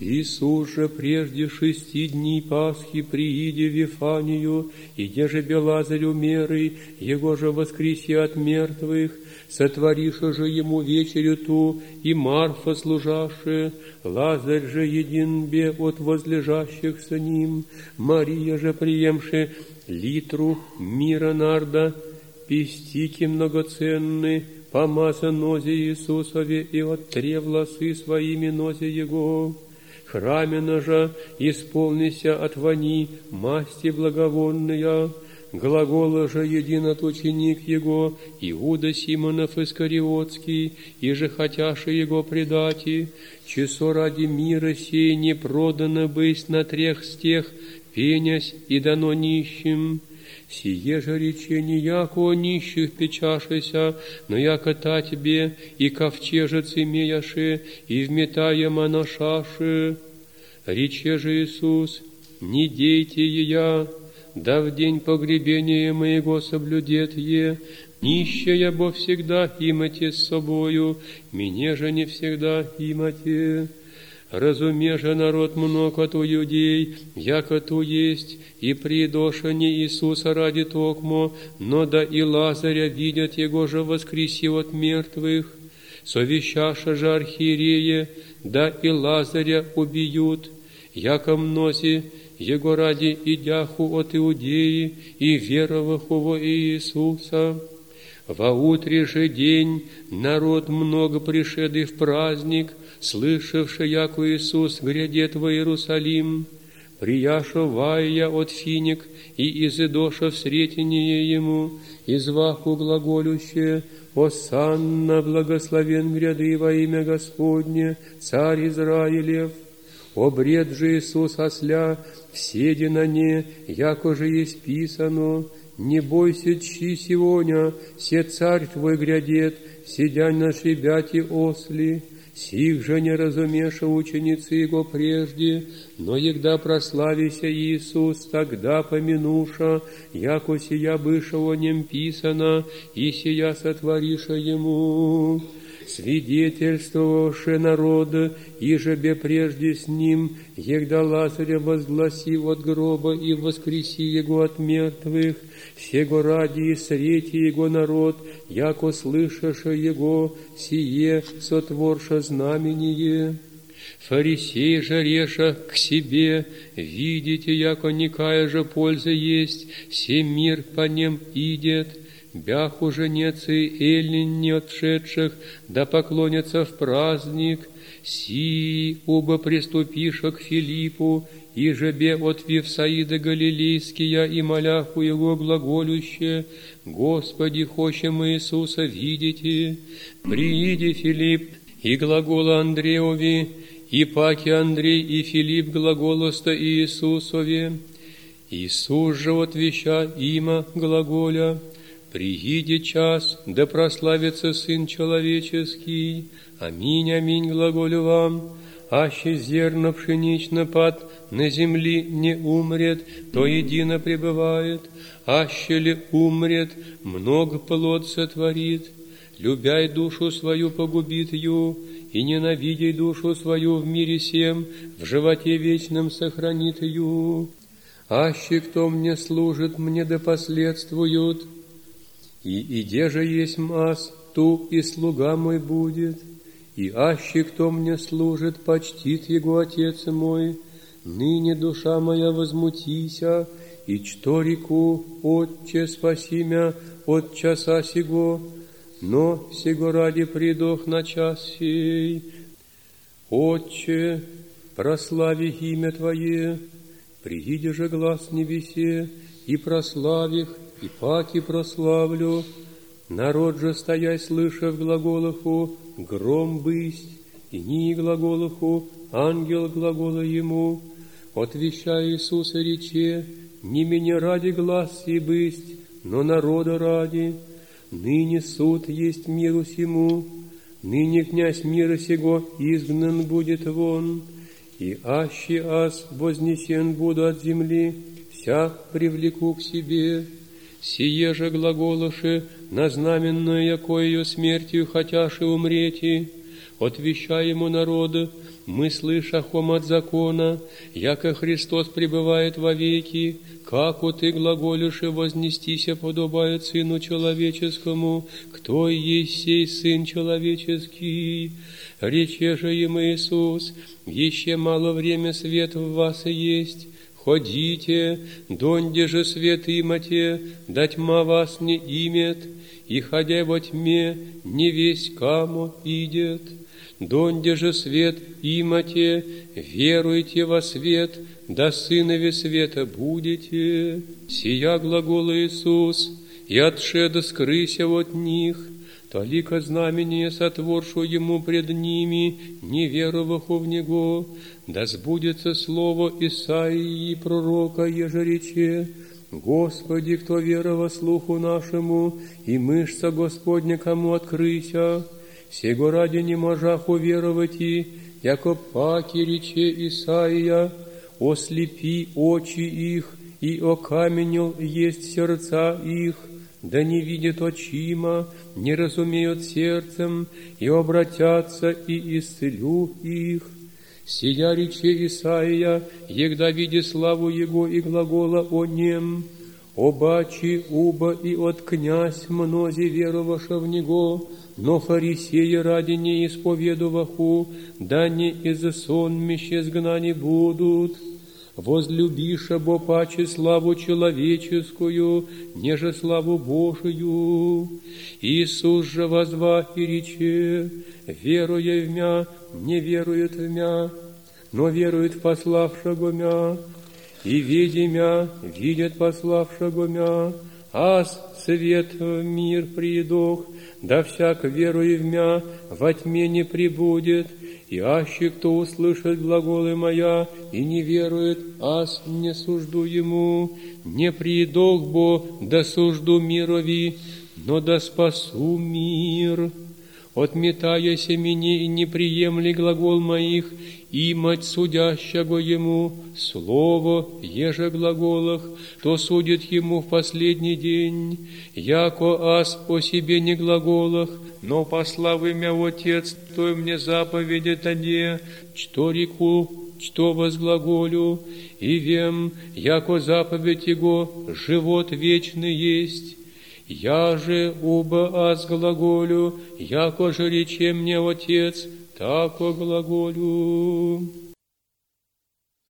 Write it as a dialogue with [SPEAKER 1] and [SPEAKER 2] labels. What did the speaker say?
[SPEAKER 1] Иисус же прежде шести дней Пасхи прииде в Вифанию, и же Белазарю меры, его же воскреси от мертвых, сотвориша же ему вечерю ту, и Марфа служавшая, Лазарь же един бе от возлежащих с ним, Мария же приемши литру мира нарда, пестики многоценны, помаза нозе Иисусове и оттре волосы своими нозе Его храмена же исполнися от вони масти благовонная, глагола же един от ученик его, Иуда Симонов Искариотский, и же хотяши его предати, часо ради мира сей не продано быть на трех стех, пенясь и дано нищим, Сие же речение, яко о нищих печашися, но яко та тебе и ковчежец имеяше, и вметаема на шаши. Рече же Иисус, не дейте я, да в день погребения моего соблюдет е, нищая бо всегда имате с собою, мне же не всегда имате. Разуме же народ много то иудей, яко ту есть, и придоша не Иисуса ради токмо, но да и Лазаря видят его же воскреси от мертвых. Совещаша же архиерея, да и Лазаря убьют, яко мноси его ради идяху от Иудеи и вероваху во Иисуса. Во утре же день народ много пришедый в праздник, слышавший, яко Иисус грядет во Иерусалим, прияша вая от финик и изыдоша в сретение ему, изваху глаголюще, «Осанна, благословен гряды во имя Господне, Царь Израилев!» Обред же Иисус осля, вседи на не, яко же есть писано, не бойся, чи сегодня, се царь твой грядет, сидя на шебяти осли, Сих же не разумеша ученицы Его прежде, но егда прославися Иисус, тогда помянуша, яко сия быша о нем писано, и сия сотвориша Ему свидетельствовавши народа, ижебе прежде с ним, егда Лазаря возгласи от гроба и воскреси его от мертвых, сего ради и срети его народ, яко слышаша его, сие сотворша знамение. Фарисей же реша к себе, видите, яко никая же польза есть, все мир по нем идет, бяху женецы эллин не отшедших, да поклонятся в праздник, си оба приступиша к Филиппу, и жебе от Вифсаида Галилейския и моляху его глаголюще, Господи, хочем Иисуса видите, прииди Филипп, и глагола Андреови, и паки Андрей и Филипп глаголоста Иисусове, Иисус же отвеща има глаголя, Прииди час, да прославится Сын Человеческий. Аминь, аминь, глаголю вам. Аще зерно пшенично пад на земли не умрет, то едино пребывает. Аще ли умрет, много плод сотворит. Любяй душу свою погубит ю, и ненавидей душу свою в мире всем, в животе вечном сохранит ю. Аще кто мне служит, мне да последствуют, и иде же есть мас, ту и слуга мой будет, и аще кто мне служит, почтит его Отец мой, ныне душа моя возмутися, и что реку, Отче, спаси мя от часа сего, но сего ради придох на час сей. Отче, прослави имя Твое, прииди же глаз небесе, и прославих и паки прославлю, народ же стояй, слышав глаголоху, гром бысть, и ни глаголоху, ангел глагола ему, отвещая Иисуса рече, не меня ради глаз и бысть, но народа ради, ныне суд есть миру сему, ныне князь мира сего изгнан будет вон, и аще аз вознесен буду от земли, вся привлеку к себе, Сие же глаголоши, на знаменное, кое смертью хотяши умрети, отвещаему народу, мы слышахом от закона, яко Христос пребывает во веки, как у ты глаголишь и вознестися подобает Сыну Человеческому, кто есть сей Сын Человеческий? Рече же им Иисус, еще мало время свет в вас есть, Ходите, донде же свет имате, да тьма вас не имет, и ходя во тьме, не весь камо идет. Донде же свет имате, веруйте во свет, да сынове света будете. Сия глагола Иисус, и отшеда скрыся от них, Толика знамение сотворшу ему пред ними, не вероваху в него, да сбудется слово Исаии пророка, еже рече, Господи, кто верова слуху нашему, и мышца Господня кому открыся, сего ради не можах уверовать и, яко паки рече Исаия, ослепи очи их, и окаменел есть сердца их, да не видят очима, не разумеют сердцем, и обратятся, и исцелю их. Сия рече Исаия, егда види славу Его и глагола о нем, обачи уба и от князь мнози вероваша в Него, но фарисеи ради не исповедуваху, да не из сонмище сгнани будут, возлюбиша бо паче славу человеческую, неже славу Божию. Иисус же возва и рече, веруя в мя, не верует в мя, но верует в пославшего мя, и видя мя, видит пославшего мя, аз свет в мир придох, да всяк веруя в мя во тьме не прибудет, и аще кто услышит глаголы моя и не верует, аз не сужду ему, не придох бо да сужду мирови, но да спасу мир. Отметая семени и не приемли глагол моих, и мать судящего ему слово, еже глаголах, то судит ему в последний день, яко аз по себе не глаголах, но послав имя Отец, то мне заповеди таде, что реку, что возглаголю, и вем, яко заповедь Его живот вечный есть. Я же уба аз глаголю, яко же рече мне Отец, тако глаголю.